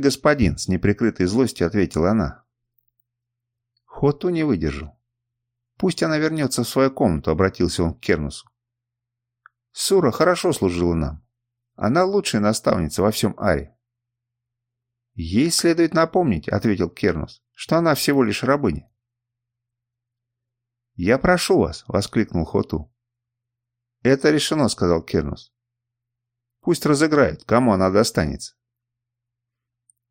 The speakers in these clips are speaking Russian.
господин», — с неприкрытой злостью ответила она. Хоту не выдержал. «Пусть она вернется в свою комнату», — обратился он к Кернусу. «Сура хорошо служила нам. Она лучшая наставница во всем Аре». «Ей следует напомнить», — ответил Кернус, — «что она всего лишь рабыня». «Я прошу вас», — воскликнул Хоту. «Это решено», — сказал Кернус. «Пусть разыграет, кому она достанется».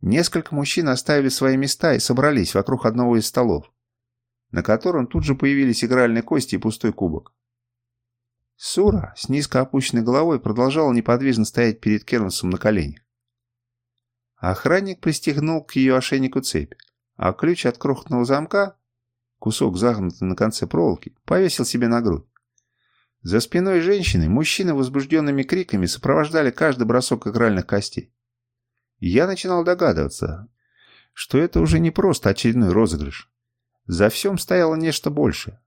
Несколько мужчин оставили свои места и собрались вокруг одного из столов, на котором тут же появились игральные кости и пустой кубок. Сура с низко опущенной головой продолжала неподвижно стоять перед Кернусом на коленях. Охранник пристегнул к ее ошейнику цепь, а ключ от крохотного замка, кусок загнутый на конце проволоки, повесил себе на грудь. За спиной женщины мужчины возбужденными криками сопровождали каждый бросок игральных костей я начинал догадываться, что это уже не просто очередной розыгрыш. За всем стояло нечто большее.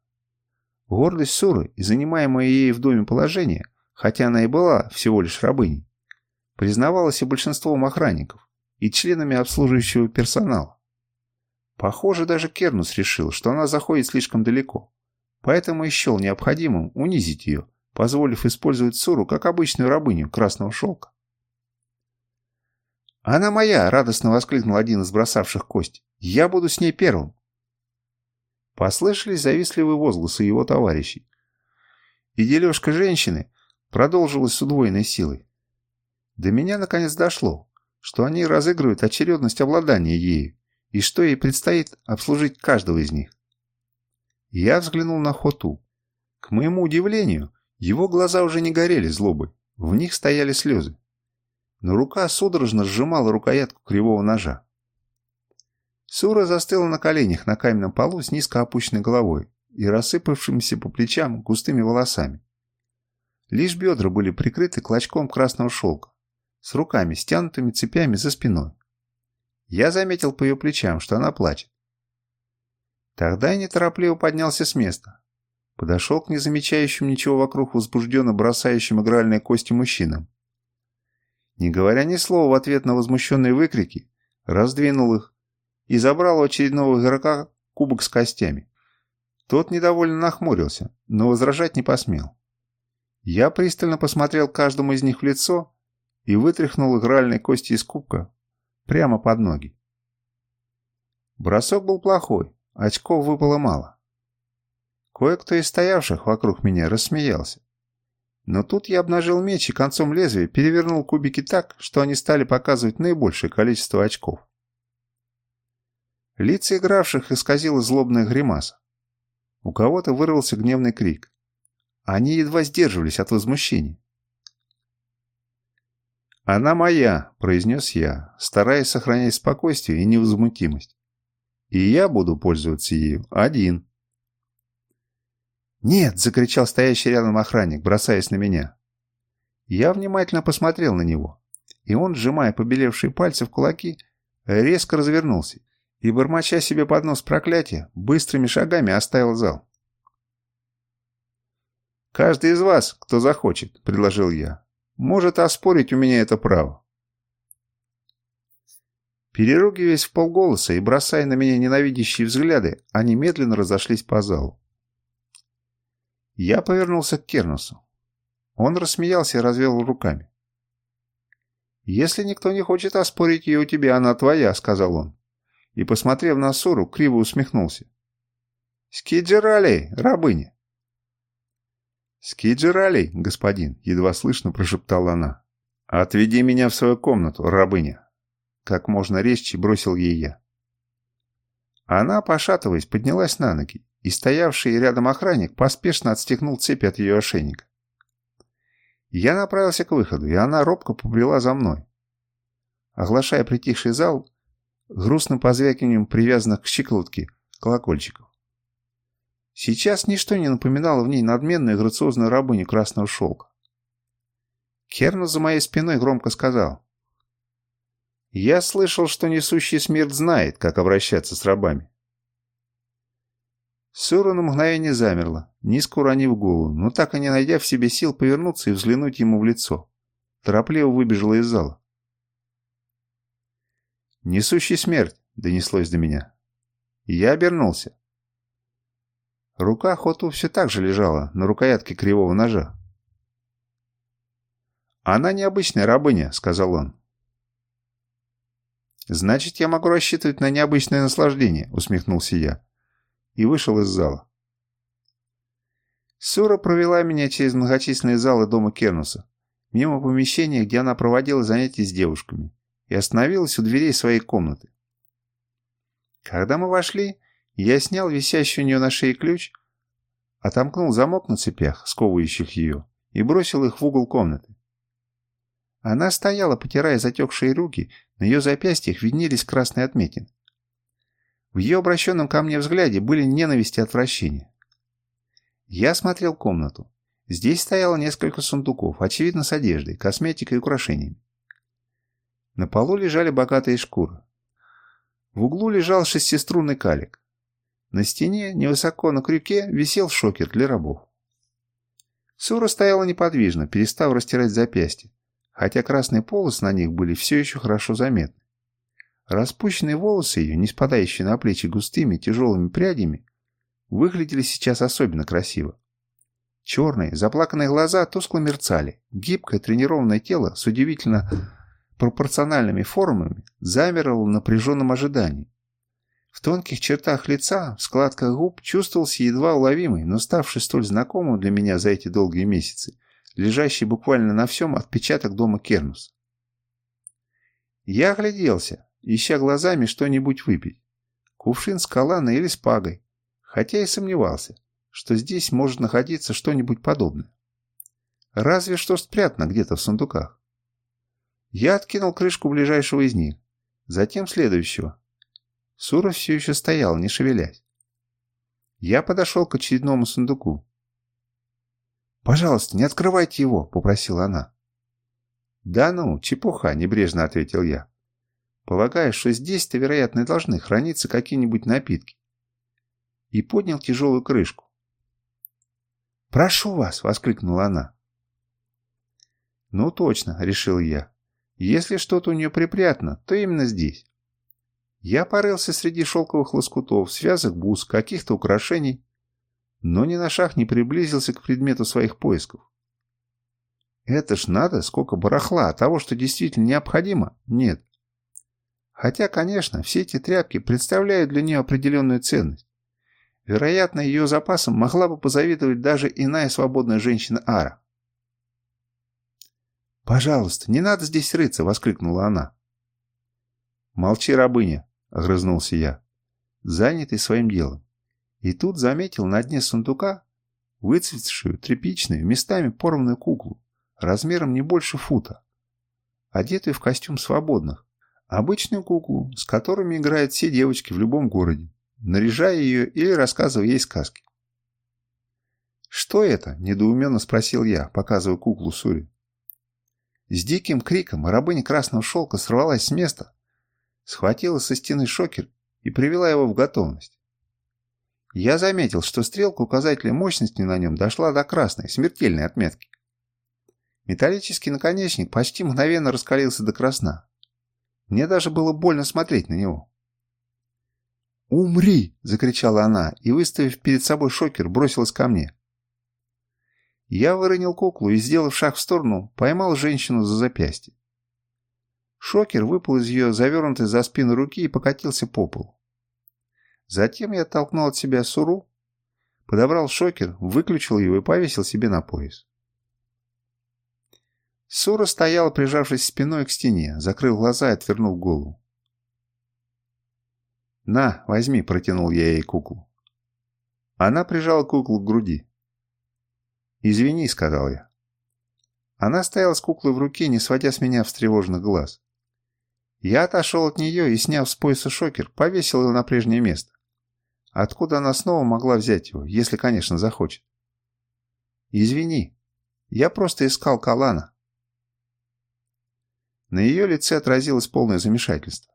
Гордость Суры и занимаемое ей в доме положение, хотя она и была всего лишь рабыней, признавалась и большинством охранников, и членами обслуживающего персонала. Похоже, даже Кернус решил, что она заходит слишком далеко, поэтому и счел необходимым унизить ее, позволив использовать Суру как обычную рабыню красного шелка. «Она моя!» — радостно воскликнул один из бросавших кость. «Я буду с ней первым!» Послышались завистливые возгласы его товарищей. И дележка женщины продолжилась с удвоенной силой. До меня наконец дошло, что они разыгрывают очередность обладания ею, и что ей предстоит обслужить каждого из них. Я взглянул на Хоту. К моему удивлению, его глаза уже не горели злобой, в них стояли слезы но рука судорожно сжимала рукоятку кривого ножа. Сура застыла на коленях на каменном полу с низко опущенной головой и рассыпавшимися по плечам густыми волосами. Лишь бедра были прикрыты клочком красного шелка, с руками, стянутыми цепями за спиной. Я заметил по ее плечам, что она плачет. Тогда я неторопливо поднялся с места. Подошел к незамечающим ничего вокруг возбужденно бросающим игральные кости мужчинам не говоря ни слова в ответ на возмущенные выкрики, раздвинул их и забрал у очередного игрока кубок с костями. Тот недовольно нахмурился, но возражать не посмел. Я пристально посмотрел каждому из них в лицо и вытряхнул игральные кости из кубка прямо под ноги. Бросок был плохой, очков выпало мало. Кое-кто из стоявших вокруг меня рассмеялся. Но тут я обнажил меч и концом лезвия перевернул кубики так, что они стали показывать наибольшее количество очков. Лица игравших исказила злобная гримаса. У кого-то вырвался гневный крик. Они едва сдерживались от возмущения. «Она моя», — произнес я, стараясь сохранять спокойствие и невозмутимость. «И я буду пользоваться ею один». «Нет!» — закричал стоящий рядом охранник, бросаясь на меня. Я внимательно посмотрел на него, и он, сжимая побелевшие пальцы в кулаки, резко развернулся и, бормоча себе под нос проклятия, быстрыми шагами оставил зал. «Каждый из вас, кто захочет», — предложил я, — «может оспорить у меня это право». Переругиваясь в полголоса и бросая на меня ненавидящие взгляды, они медленно разошлись по залу. Я повернулся к Кернусу. Он рассмеялся и развел руками. «Если никто не хочет оспорить ее у тебя, она твоя», — сказал он. И, посмотрев на Суру, криво усмехнулся. «Скиджералей, рабыня!» «Скиджералей, господин», — едва слышно прошептала она. «Отведи меня в свою комнату, рабыня!» Как можно резче бросил ей я. Она, пошатываясь, поднялась на ноги и стоявший рядом охранник поспешно отстегнул цепи от ее ошейника. Я направился к выходу, и она робко побрела за мной, оглашая притихший зал грустным позвякиванием привязанных к щиколотке колокольчиков. Сейчас ничто не напоминало в ней надменную и грациозную рабыню красного шелка. Керна за моей спиной громко сказал. «Я слышал, что несущий смерть знает, как обращаться с рабами. Сура на мгновение замерла, низко уронив голову, но так и не найдя в себе сил повернуться и взглянуть ему в лицо. Торопливо выбежала из зала. «Несущий смерть!» — донеслось до меня. Я обернулся. Рука Хоту все так же лежала на рукоятке кривого ножа. «Она необычная рабыня», — сказал он. «Значит, я могу рассчитывать на необычное наслаждение», — усмехнулся я. И вышел из зала. Сура провела меня через многочисленные залы дома Кернуса, мимо помещения, где она проводила занятия с девушками, и остановилась у дверей своей комнаты. Когда мы вошли, я снял висящий у нее на шее ключ, отомкнул замок на цепях, сковывающих ее, и бросил их в угол комнаты. Она стояла, потирая затекшие руки, на ее запястьях виднелись красные отметины. В ее обращенном ко мне взгляде были ненависть и отвращение. Я осмотрел комнату. Здесь стояло несколько сундуков, очевидно с одеждой, косметикой и украшениями. На полу лежали богатые шкуры. В углу лежал шестиструнный калик. На стене, невысоко на крюке, висел шокер для рабов. Сура стояла неподвижно, перестав растирать запястья, хотя красные полосы на них были все еще хорошо заметны. Распущенные волосы ее, не спадающие на плечи густыми тяжелыми прядями, выглядели сейчас особенно красиво. Черные, заплаканные глаза тускло мерцали. Гибкое тренированное тело с удивительно пропорциональными формами замерло в напряженном ожидании. В тонких чертах лица, в складках губ чувствовался едва уловимый, но ставший столь знакомым для меня за эти долгие месяцы, лежащий буквально на всем отпечаток дома Кернус. Я огляделся, ища глазами что-нибудь выпить. Кувшин с коланой или с пагой, хотя и сомневался, что здесь может находиться что-нибудь подобное. Разве что спрятано где-то в сундуках. Я откинул крышку ближайшего из них, затем следующего. Сура все еще стоял, не шевелясь. Я подошел к очередному сундуку. «Пожалуйста, не открывайте его», — попросила она. «Да ну, чепуха», — небрежно ответил я. «Полагаю, что здесь-то, вероятно, должны храниться какие-нибудь напитки и поднял тяжелую крышку. «Прошу вас!» — воскликнула она. «Ну точно», — решил я. «Если что-то у нее припрятано, то именно здесь». Я порылся среди шелковых лоскутов, связок бус, каких-то украшений, но ни на шаг не приблизился к предмету своих поисков. Это ж надо, сколько барахла, а того, что действительно необходимо, нет. Хотя, конечно, все эти тряпки представляют для нее определенную ценность. Вероятно, ее запасом могла бы позавидовать даже иная свободная женщина Ара. «Пожалуйста, не надо здесь рыться!» — воскликнула она. «Молчи, рабыня!» — огрызнулся я, занятый своим делом. И тут заметил на дне сундука выцветшую, тряпичную, местами порванную куклу, размером не больше фута, одетую в костюм свободных, обычную куклу, с которыми играют все девочки в любом городе наряжая ее или рассказывая ей сказки. «Что это?» – недоуменно спросил я, показывая куклу Сури. С диким криком рабыня красного шелка сорвалась с места, схватила со стены шокер и привела его в готовность. Я заметил, что стрелка указателя мощности на нем дошла до красной, смертельной отметки. Металлический наконечник почти мгновенно раскалился до красна. Мне даже было больно смотреть на него. «Умри!» – закричала она и, выставив перед собой шокер, бросилась ко мне. Я выронил куклу и, сделав шаг в сторону, поймал женщину за запястье. Шокер выпал из ее завернутой за спину руки и покатился по полу. Затем я оттолкнул от себя суру, подобрал шокер, выключил его и повесил себе на пояс. Сура стояла, прижавшись спиной к стене, закрыв глаза и отвернув голову. «На, возьми», — протянул я ей куклу. Она прижала куклу к груди. «Извини», — сказал я. Она стояла с куклой в руке, не сводя с меня встревоженных глаз. Я отошел от нее и, сняв с пояса шокер, повесил его на прежнее место. Откуда она снова могла взять его, если, конечно, захочет? «Извини, я просто искал Калана». На ее лице отразилось полное замешательство.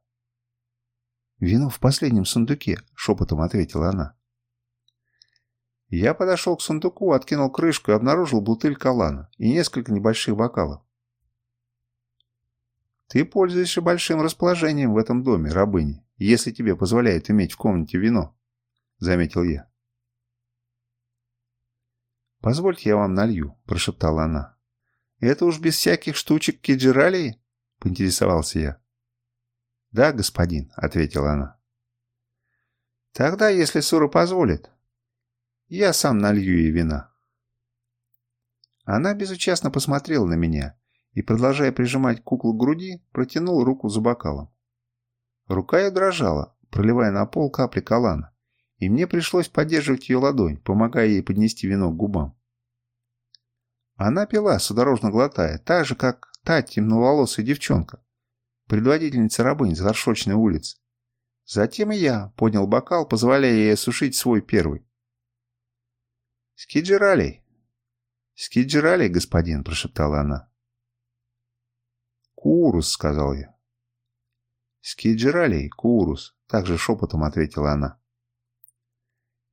«Вино в последнем сундуке», — шепотом ответила она. Я подошел к сундуку, откинул крышку и обнаружил бутыль калана и несколько небольших бокалов. «Ты пользуешься большим расположением в этом доме, рабыни, если тебе позволяют иметь в комнате вино», — заметил я. «Позвольте, я вам налью», — прошептала она. «Это уж без всяких штучек киджиралии?» — поинтересовался я. «Да, господин», — ответила она. «Тогда, если Сура позволит, я сам налью ей вина». Она безучастно посмотрела на меня и, продолжая прижимать куклу к груди, протянула руку за бокалом. Рука ее дрожала, проливая на пол капли калана, и мне пришлось поддерживать ее ладонь, помогая ей поднести вино к губам. Она пила, судорожно глотая, так же, как та темноволосая девчонка, предводительница рабынь с горшочной улицы. Затем и я поднял бокал, позволяя ей осушить свой первый. «Скиджиралей!» «Скиджиралей, господин!» – прошептала она. «Курус», — сказал я. «Скиджиралей, Курус», — также шепотом ответила она.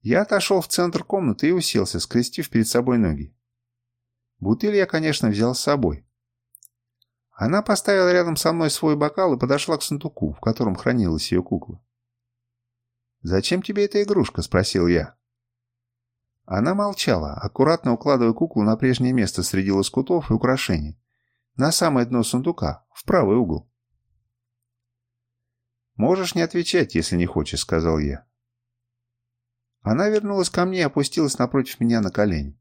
Я отошел в центр комнаты и уселся, скрестив перед собой ноги. Бутыль я, конечно, взял с собой. Она поставила рядом со мной свой бокал и подошла к сундуку, в котором хранилась ее кукла. «Зачем тебе эта игрушка?» — спросил я. Она молчала, аккуратно укладывая куклу на прежнее место среди лоскутов и украшений, на самое дно сундука, в правый угол. «Можешь не отвечать, если не хочешь», — сказал я. Она вернулась ко мне и опустилась напротив меня на колени.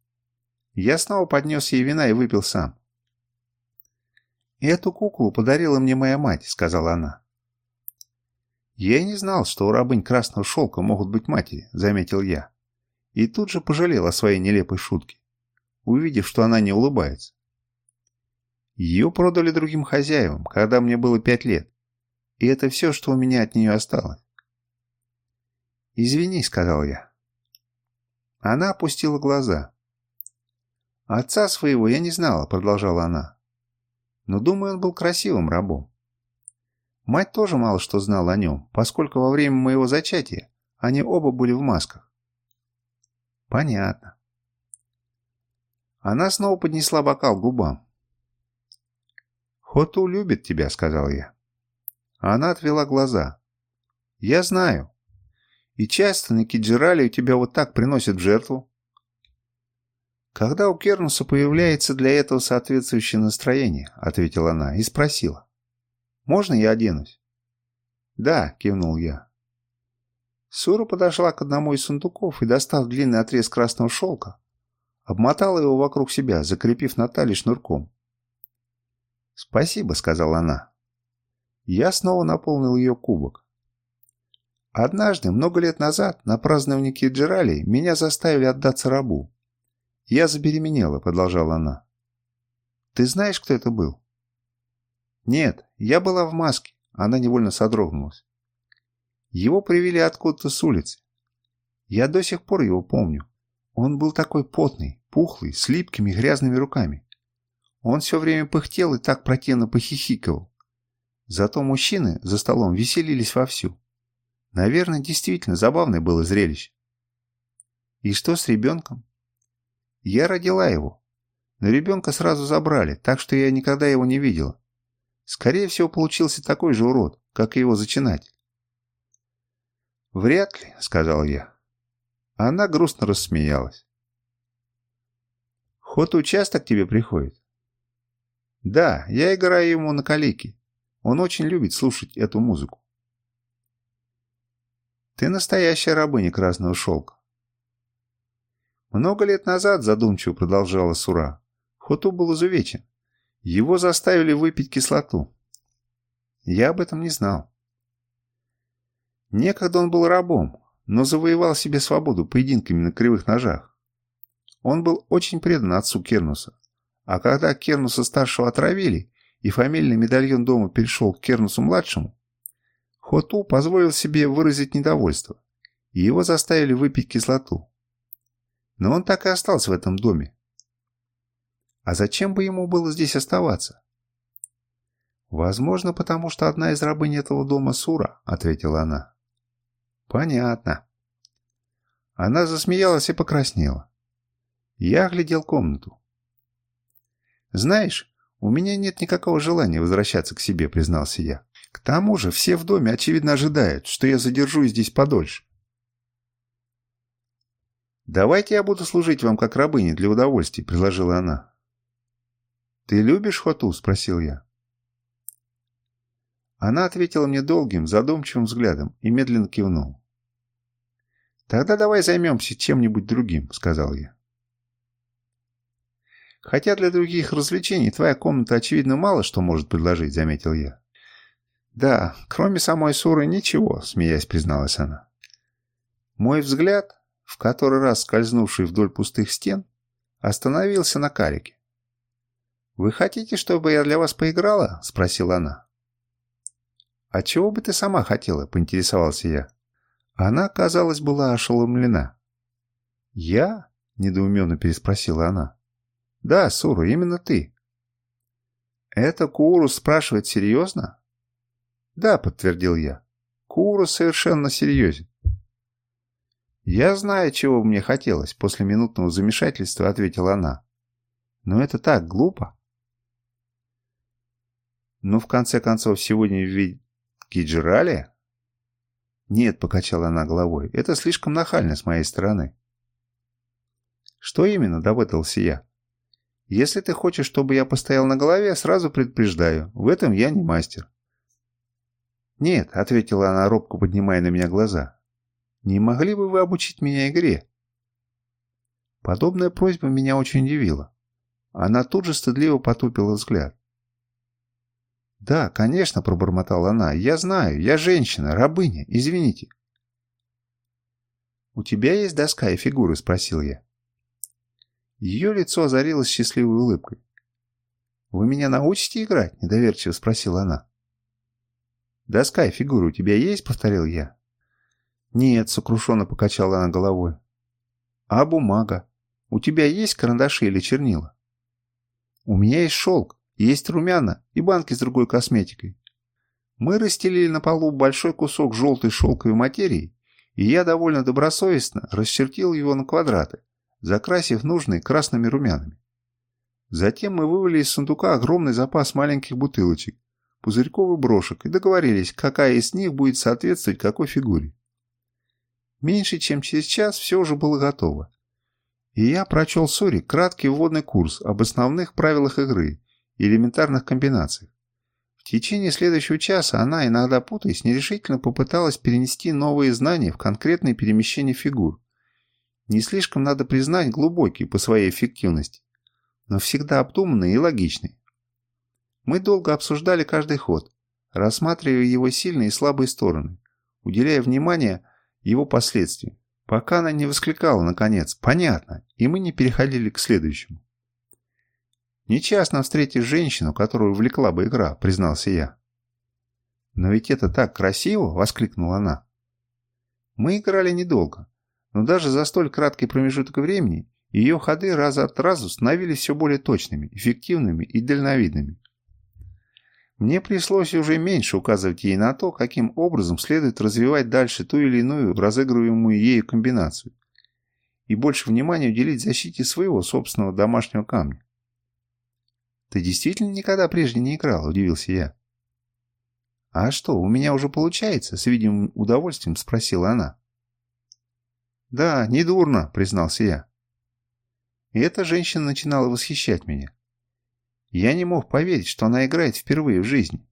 Я снова поднес ей вина и выпил сам. «Эту куклу подарила мне моя мать», — сказала она. «Я и не знал, что у рабынь красного шелка могут быть матери», — заметил я. И тут же пожалел о своей нелепой шутке, увидев, что она не улыбается. Ее продали другим хозяевам, когда мне было пять лет. И это все, что у меня от нее осталось. «Извини», — сказал я. Она опустила глаза. «Отца своего я не знала», — продолжала она. «Но думаю, он был красивым рабом. Мать тоже мало что знала о нем, поскольку во время моего зачатия они оба были в масках». «Понятно». Она снова поднесла бокал к губам. «Хоту любит тебя», — сказал я. Она отвела глаза. «Я знаю. И часто на Киджирале у тебя вот так приносят в жертву?» «Когда у Кернуса появляется для этого соответствующее настроение», — ответила она и спросила. «Можно я оденусь?» «Да», — кивнул я. Сура подошла к одному из сундуков и, достав длинный отрез красного шелка, обмотала его вокруг себя, закрепив на шнурком. «Спасибо», — сказала она. Я снова наполнил ее кубок. Однажды, много лет назад, на праздновании Киджирали, меня заставили отдаться рабу. Я забеременела, продолжала она. Ты знаешь, кто это был? Нет, я была в маске. Она невольно содрогнулась. Его привели откуда-то с улицы. Я до сих пор его помню. Он был такой потный, пухлый, с липкими грязными руками. Он все время пыхтел и так противно похихикивал. Зато мужчины за столом веселились вовсю. Наверное, действительно забавное было зрелище. И что с ребенком? Я родила его. Но ребенка сразу забрали, так что я никогда его не видела. Скорее всего, получился такой же урод, как и его зачинатель. «Вряд ли», — сказал я. Она грустно рассмеялась. «Ход участок тебе приходит?» Да, я играю ему на калике. Он очень любит слушать эту музыку. Ты настоящая рабыня красного шелка. Много лет назад, задумчиво продолжала Сура, Хоту был изувечен. Его заставили выпить кислоту. Я об этом не знал. Некогда он был рабом, но завоевал себе свободу поединками на кривых ножах. Он был очень предан отцу Кернуса, а когда Кернуса-старшего отравили, и фамильный медальон дома перешел к Кернусу-младшему, Хоту позволил себе выразить недовольство, и его заставили выпить кислоту. Но он так и остался в этом доме. А зачем бы ему было здесь оставаться? «Возможно, потому что одна из рабынь этого дома Сура», — ответила она. «Понятно». Она засмеялась и покраснела. Я оглядел комнату. Знаешь, «У меня нет никакого желания возвращаться к себе», — признался я. «К тому же все в доме, очевидно, ожидают, что я задержусь здесь подольше». «Давайте я буду служить вам как рабыня для удовольствия», — предложила она. «Ты любишь Хоту?» — спросил я. Она ответила мне долгим, задумчивым взглядом и медленно кивнула. «Тогда давай займемся чем-нибудь другим», — сказал я. «Хотя для других развлечений твоя комната, очевидно, мало что может предложить», — заметил я. «Да, кроме самой Суры ничего», — смеясь призналась она. Мой взгляд, в который раз скользнувший вдоль пустых стен, остановился на карике. «Вы хотите, чтобы я для вас поиграла?» — спросила она. «А чего бы ты сама хотела?» — поинтересовался я. Она, казалось, была ошеломлена. «Я?» — недоуменно переспросила она. «Да, Сура, именно ты». «Это Курус спрашивает серьезно?» «Да», — подтвердил я. «Курус совершенно серьезен». «Я знаю, чего мне хотелось», — после минутного замешательства ответила она. «Но это так глупо». «Ну, в конце концов, сегодня ведь Киджирали?» «Нет», — покачала она головой, — «это слишком нахально с моей стороны». «Что именно?» — допытался я. «Если ты хочешь, чтобы я постоял на голове, сразу предупреждаю, в этом я не мастер». «Нет», — ответила она, робко поднимая на меня глаза. «Не могли бы вы обучить меня игре?» Подобная просьба меня очень удивила. Она тут же стыдливо потупила взгляд. «Да, конечно», — пробормотала она. «Я знаю, я женщина, рабыня, извините». «У тебя есть доска и фигуры?» — спросил я. Ее лицо озарилось счастливой улыбкой. «Вы меня научите играть?» — недоверчиво спросила она. «Доска и фигуры у тебя есть?» — повторил я. «Нет», — сокрушенно покачала она головой. «А бумага? У тебя есть карандаши или чернила?» «У меня есть шелк. Есть румяна и банки с другой косметикой. Мы расстелили на полу большой кусок желтой шелковой материи, и я довольно добросовестно расчертил его на квадраты, закрасив нужные красными румянами. Затем мы вывели из сундука огромный запас маленьких бутылочек, пузырьков брошек и договорились, какая из них будет соответствовать какой фигуре. Меньше чем через час все уже было готово. И я прочел Сури краткий вводный курс об основных правилах игры и элементарных комбинациях. В течение следующего часа она, иногда путаясь, нерешительно попыталась перенести новые знания в конкретные перемещения фигур. Не слишком, надо признать, глубокие по своей эффективности, но всегда обдуманные и логичные. Мы долго обсуждали каждый ход, рассматривая его сильные и слабые стороны, уделяя внимание его последствиям, пока она не воскликала, наконец, «понятно», и мы не переходили к следующему. Нечастно встретишь женщину, которую увлекла бы игра, признался я. Но ведь это так красиво, воскликнула она. Мы играли недолго, но даже за столь краткий промежуток времени ее ходы раз от разу становились все более точными, эффективными и дальновидными. Мне пришлось уже меньше указывать ей на то, каким образом следует развивать дальше ту или иную разыгрываемую ею комбинацию, и больше внимания уделить защите своего собственного домашнего камня. «Ты действительно никогда прежде не играл?» – удивился я. «А что, у меня уже получается?» – с видимым удовольствием спросила она. «Да, недурно», – признался я. И эта женщина начинала восхищать меня. Я не мог поверить, что она играет впервые в жизни.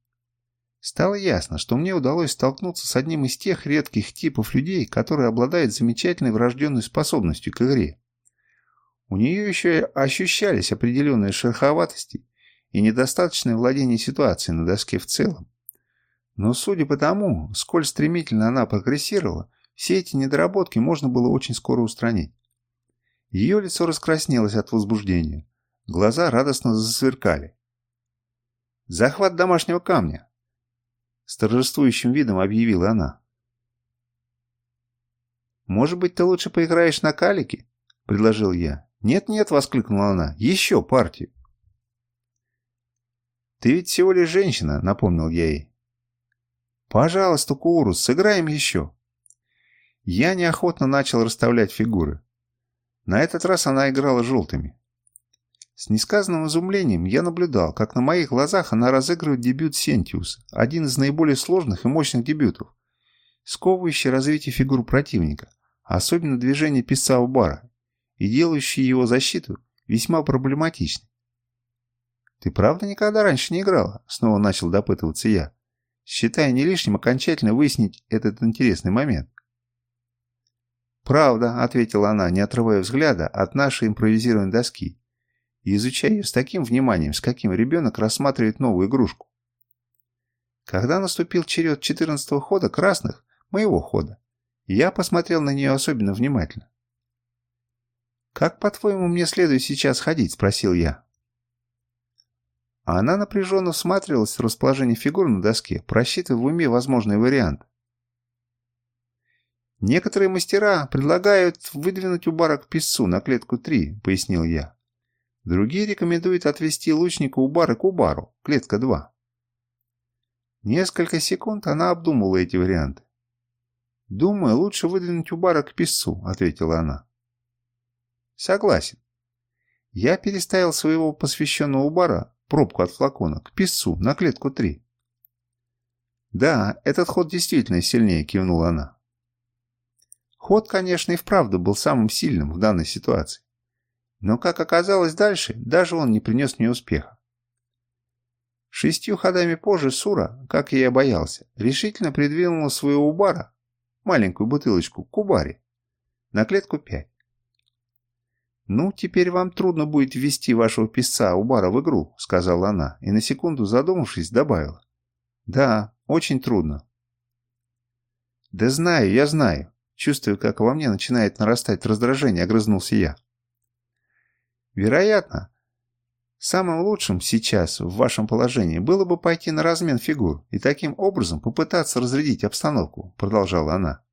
Стало ясно, что мне удалось столкнуться с одним из тех редких типов людей, которые обладают замечательной врожденной способностью к игре. У нее еще ощущались определенные шероховатости и недостаточное владение ситуацией на доске в целом. Но судя по тому, сколь стремительно она прогрессировала, все эти недоработки можно было очень скоро устранить. Ее лицо раскраснелось от возбуждения. Глаза радостно засверкали. «Захват домашнего камня!» С торжествующим видом объявила она. «Может быть, ты лучше поиграешь на калике?» – предложил я. «Нет-нет», – воскликнула она, – «еще партию». «Ты ведь всего лишь женщина», — напомнил я ей. «Пожалуйста, Курус, сыграем еще». Я неохотно начал расставлять фигуры. На этот раз она играла желтыми. С несказанным изумлением я наблюдал, как на моих глазах она разыгрывает дебют Сентиус, один из наиболее сложных и мощных дебютов, сковывающий развитие фигур противника, особенно движение писца у бара, и делающий его защиту весьма проблематичной. «Ты правда никогда раньше не играла?» — снова начал допытываться я, считая не лишним окончательно выяснить этот интересный момент. «Правда», — ответила она, не отрывая взгляда от нашей импровизированной доски, и изучая ее с таким вниманием, с каким ребенок рассматривает новую игрушку. Когда наступил черед четырнадцатого хода красных, моего хода, я посмотрел на нее особенно внимательно. «Как, по-твоему, мне следует сейчас ходить?» – спросил я. Она напряженно всматривалась в расположение фигур на доске, просчитывая в уме возможный вариант. «Некоторые мастера предлагают выдвинуть у бара к песцу на клетку 3», — пояснил я. «Другие рекомендуют отвести лучника у бара к убару, клетка 2». Несколько секунд она обдумывала эти варианты. «Думаю, лучше выдвинуть у бара к песцу», — ответила она. «Согласен. Я переставил своего посвященного бара, пробку от флакона, к песцу на клетку 3». «Да, этот ход действительно сильнее», — кивнула она. Ход, конечно, и вправду был самым сильным в данной ситуации. Но, как оказалось дальше, даже он не принес мне успеха. Шестью ходами позже Сура, как я и боялся, решительно придвинула своего убара, маленькую бутылочку, к убаре, на клетку 5. «Ну, теперь вам трудно будет ввести вашего писца Убара в игру», — сказала она, и на секунду задумавшись, добавила. «Да, очень трудно». «Да знаю, я знаю. Чувствуя, как во мне начинает нарастать раздражение, огрызнулся я. Вероятно, самым лучшим сейчас в вашем положении было бы пойти на размен фигур и таким образом попытаться разрядить обстановку, продолжала она.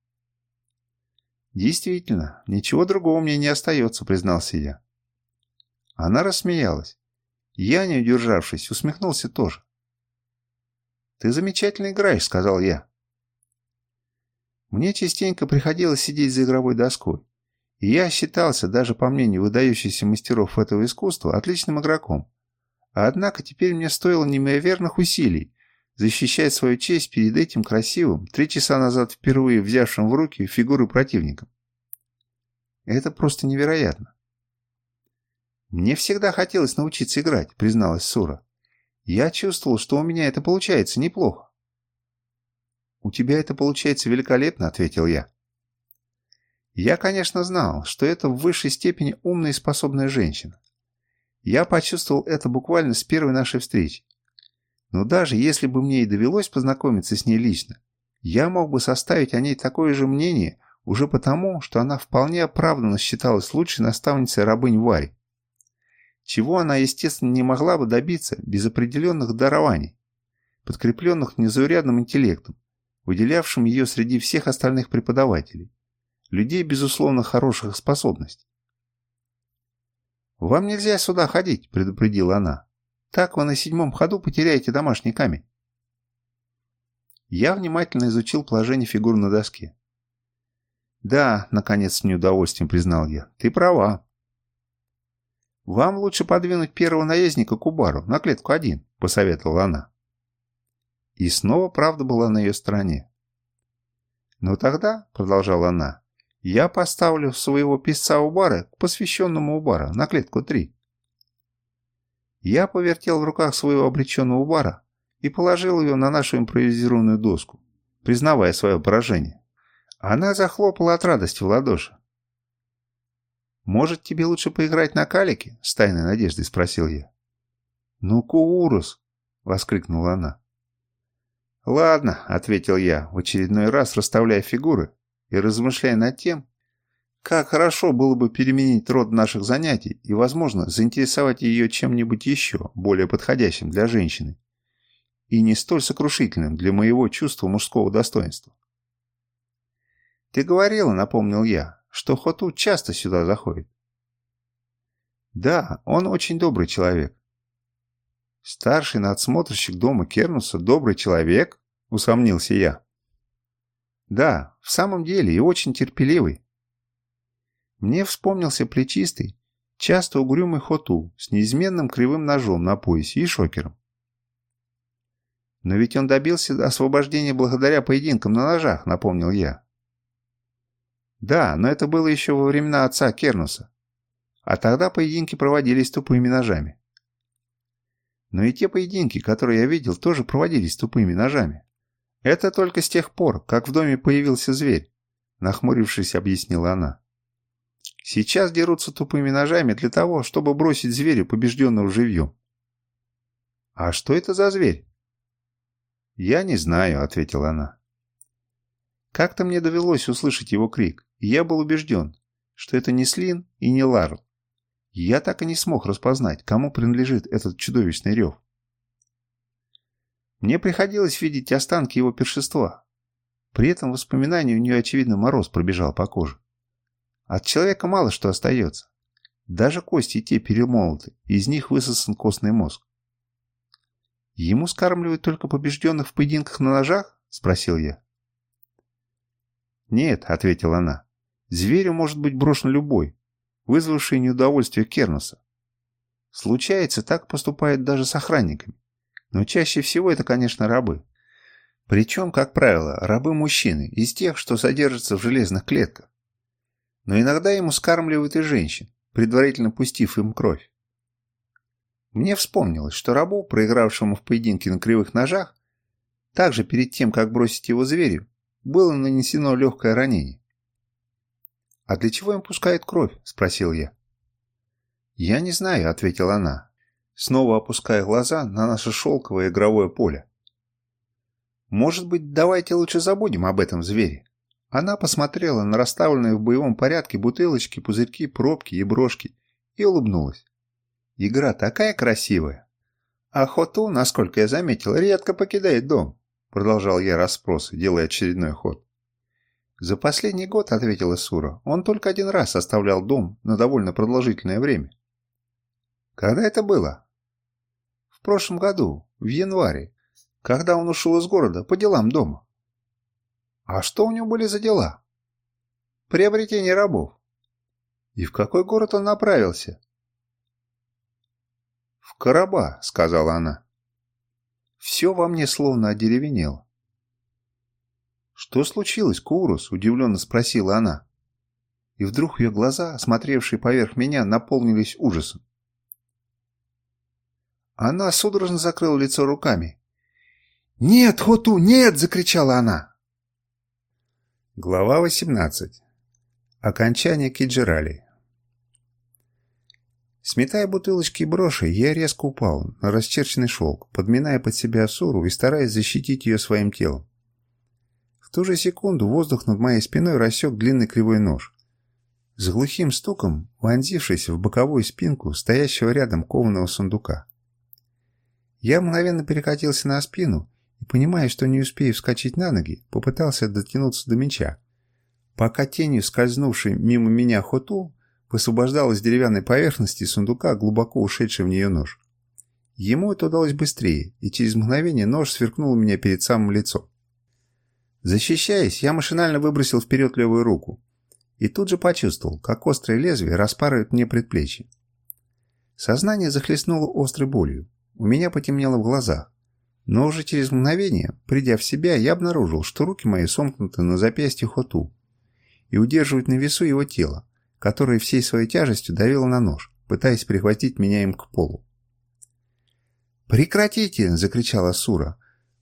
Действительно, ничего другого мне не остается, признался я. Она рассмеялась. Я, не удержавшись, усмехнулся тоже. «Ты замечательно играешь», — сказал я. Мне частенько приходилось сидеть за игровой доской, и я считался, даже по мнению выдающихся мастеров этого искусства, отличным игроком. однако теперь мне стоило неимоверных усилий защищать свою честь перед этим красивым, три часа назад впервые взявшим в руки фигуры противника. Это просто невероятно. «Мне всегда хотелось научиться играть», — призналась Сура. «Я чувствовал, что у меня это получается неплохо. «У тебя это получается великолепно», — ответил я. Я, конечно, знал, что это в высшей степени умная и способная женщина. Я почувствовал это буквально с первой нашей встречи. Но даже если бы мне и довелось познакомиться с ней лично, я мог бы составить о ней такое же мнение уже потому, что она вполне оправданно считалась лучшей наставницей рабынь Вари. Чего она, естественно, не могла бы добиться без определенных дарований, подкрепленных незаурядным интеллектом, выделявшим ее среди всех остальных преподавателей, людей, безусловно, хороших способностей. «Вам нельзя сюда ходить», — предупредила она. «Так вы на седьмом ходу потеряете домашний камень». Я внимательно изучил положение фигур на доске. «Да», — наконец с неудовольствием признал я, — «ты права». «Вам лучше подвинуть первого наездника к Убару, на клетку один», — посоветовала она. И снова правда была на ее стороне. «Но тогда», — продолжала она, — «я поставлю своего писца Убара к посвященному Убара на клетку 3». Я повертел в руках своего обреченного Убара и положил ее на нашу импровизированную доску, признавая свое поражение. Она захлопала от радости в ладоши. «Может, тебе лучше поиграть на калике?» — с тайной надеждой спросил я. «Ну, Куурус!» — воскликнула она. «Ладно», — ответил я, в очередной раз расставляя фигуры и размышляя над тем, как хорошо было бы переменить род наших занятий и, возможно, заинтересовать ее чем-нибудь еще, более подходящим для женщины и не столь сокрушительным для моего чувства мужского достоинства. «Ты говорила, — напомнил я, — что Хоту часто сюда заходит». «Да, он очень добрый человек. «Старший надсмотрщик дома Кернуса добрый человек?» — усомнился я. «Да, в самом деле и очень терпеливый». Мне вспомнился плечистый, Часто угрюмый Хоту с неизменным кривым ножом на поясе и шокером. Но ведь он добился освобождения благодаря поединкам на ножах, напомнил я. Да, но это было еще во времена отца Кернуса. А тогда поединки проводились тупыми ножами. Но и те поединки, которые я видел, тоже проводились тупыми ножами. Это только с тех пор, как в доме появился зверь, нахмурившись, объяснила она. Сейчас дерутся тупыми ножами для того, чтобы бросить зверя, побежденного живьем. А что это за зверь? «Я не знаю», — ответила она. Как-то мне довелось услышать его крик, и я был убежден, что это не Слин и не Ларл. Я так и не смог распознать, кому принадлежит этот чудовищный рев. Мне приходилось видеть останки его першества. При этом воспоминании у нее, очевидно, мороз пробежал по коже. От человека мало что остается. Даже кости те перемолоты, из них высосан костный мозг. «Ему скармливают только побежденных в поединках на ножах?» – спросил я. «Нет», – ответила она. «Зверю может быть брошен любой, вызвавший неудовольствие Кернуса. Случается, так поступает даже с охранниками. Но чаще всего это, конечно, рабы. Причем, как правило, рабы-мужчины, из тех, что содержатся в железных клетках. Но иногда ему скармливают и женщин, предварительно пустив им кровь. Мне вспомнилось, что рабу, проигравшему в поединке на кривых ножах, также перед тем, как бросить его зверю, было нанесено легкое ранение. «А для чего им пускают кровь?» – спросил я. «Я не знаю», – ответила она, снова опуская глаза на наше шелковое игровое поле. «Может быть, давайте лучше забудем об этом звере?» Она посмотрела на расставленные в боевом порядке бутылочки, пузырьки, пробки и брошки и улыбнулась. Игра такая красивая. А Хоту, насколько я заметил, редко покидает дом. Продолжал я расспросы, делая очередной ход. За последний год, ответила Сура, он только один раз оставлял дом на довольно продолжительное время. Когда это было? В прошлом году, в январе, когда он ушел из города по делам дома. А что у него были за дела? Приобретение рабов. И в какой город он направился? «В короба», — сказала она. Все во мне словно одеревенело. «Что случилось, Курус?» — удивленно спросила она. И вдруг ее глаза, смотревшие поверх меня, наполнились ужасом. Она судорожно закрыла лицо руками. «Нет, Хоту, нет!» — закричала она. Глава 18. Окончание Киджирали. Сметая бутылочки и броши, я резко упал на расчерченный шелк, подминая под себя Асуру и стараясь защитить ее своим телом. В ту же секунду воздух над моей спиной рассек длинный кривой нож. С глухим стуком, вонзившись в боковую спинку стоящего рядом кованого сундука. Я мгновенно перекатился на спину и, понимая, что не успею вскочить на ноги, попытался дотянуться до меча, пока тенью скользнувший мимо меня хоту высвобождал из деревянной поверхности сундука глубоко ушедший в нее нож. Ему это удалось быстрее, и через мгновение нож сверкнул у меня перед самым лицом. Защищаясь, я машинально выбросил вперед левую руку и тут же почувствовал, как острое лезвие распарывает мне предплечье. Сознание захлестнуло острой болью, у меня потемнело в глазах, но уже через мгновение, придя в себя, я обнаружил, что руки мои сомкнуты на запястье Хоту и удерживают на весу его тело, которое всей своей тяжестью давило на нож, пытаясь прихватить меня им к полу. «Прекратите!» — закричала Сура.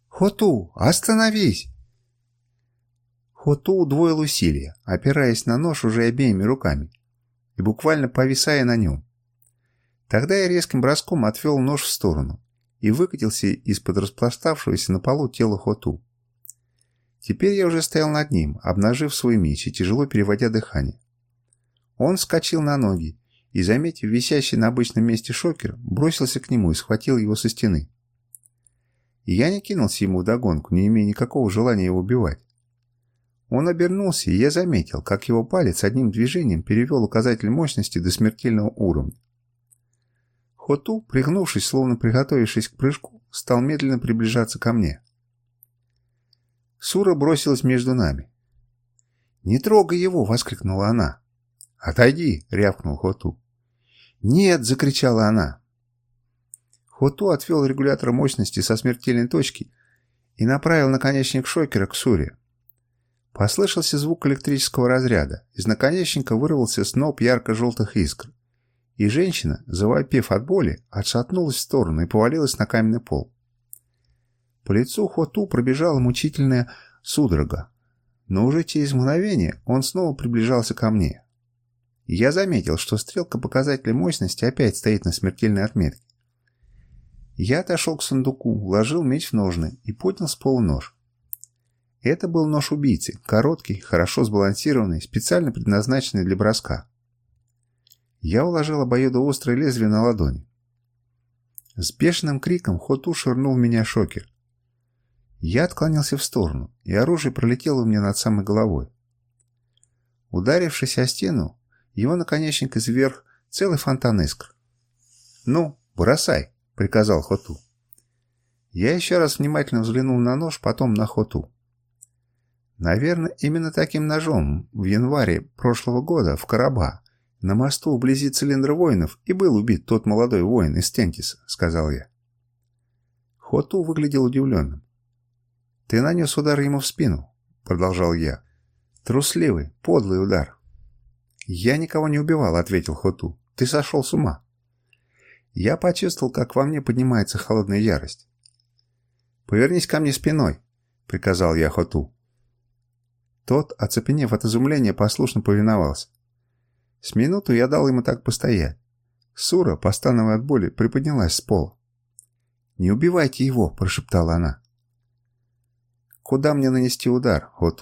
«Хоту, остановись!» Хоту удвоил усилия, опираясь на нож уже обеими руками и буквально повисая на нем. Тогда я резким броском отвел нож в сторону и выкатился из-под распластавшегося на полу тела Хоту. Теперь я уже стоял над ним, обнажив свой меч и тяжело переводя дыхание. Он вскочил на ноги и, заметив висящий на обычном месте шокер, бросился к нему и схватил его со стены. И я не кинулся ему вдогонку, не имея никакого желания его убивать. Он обернулся, и я заметил, как его палец одним движением перевел указатель мощности до смертельного уровня. Хоту, пригнувшись, словно приготовившись к прыжку, стал медленно приближаться ко мне. Сура бросилась между нами. «Не трогай его!» — воскликнула она. «Отойди!» — рявкнул Хоту. «Нет!» – закричала она. Хоту отвел регулятор мощности со смертельной точки и направил наконечник шокера к Суре. Послышался звук электрического разряда. Из наконечника вырвался сноп ярко-желтых искр. И женщина, завопив от боли, отшатнулась в сторону и повалилась на каменный пол. По лицу Хоту пробежала мучительная судорога. Но уже через мгновение он снова приближался ко мне. Я заметил, что стрелка показателя мощности опять стоит на смертельной отметке. Я отошел к сундуку, вложил меч в ножны и поднял с пола нож. Это был нож убийцы, короткий, хорошо сбалансированный, специально предназначенный для броска. Я уложил обоюдоострое лезвие на ладони. С бешеным криком Хоту швырнул в меня шокер. Я отклонился в сторону, и оружие пролетело у меня над самой головой. Ударившись о стену, его наконечник изверг целый фонтан искр. «Ну, бросай!» — приказал Хоту. Я еще раз внимательно взглянул на нож, потом на Хоту. Наверное, именно таким ножом в январе прошлого года в Караба, на мосту вблизи цилиндра воинов, и был убит тот молодой воин из Тентиса, сказал я. Хоту выглядел удивленным. «Ты нанес удар ему в спину», — продолжал я. «Трусливый, подлый удар». «Я никого не убивал», — ответил Хоту. «Ты сошел с ума». Я почувствовал, как во мне поднимается холодная ярость. «Повернись ко мне спиной», — приказал я Хоту. Тот, оцепенев от изумления, послушно повиновался. С минуту я дал ему так постоять. Сура, постановая от боли, приподнялась с пола. «Не убивайте его!» – прошептала она. «Куда мне нанести удар?» – вот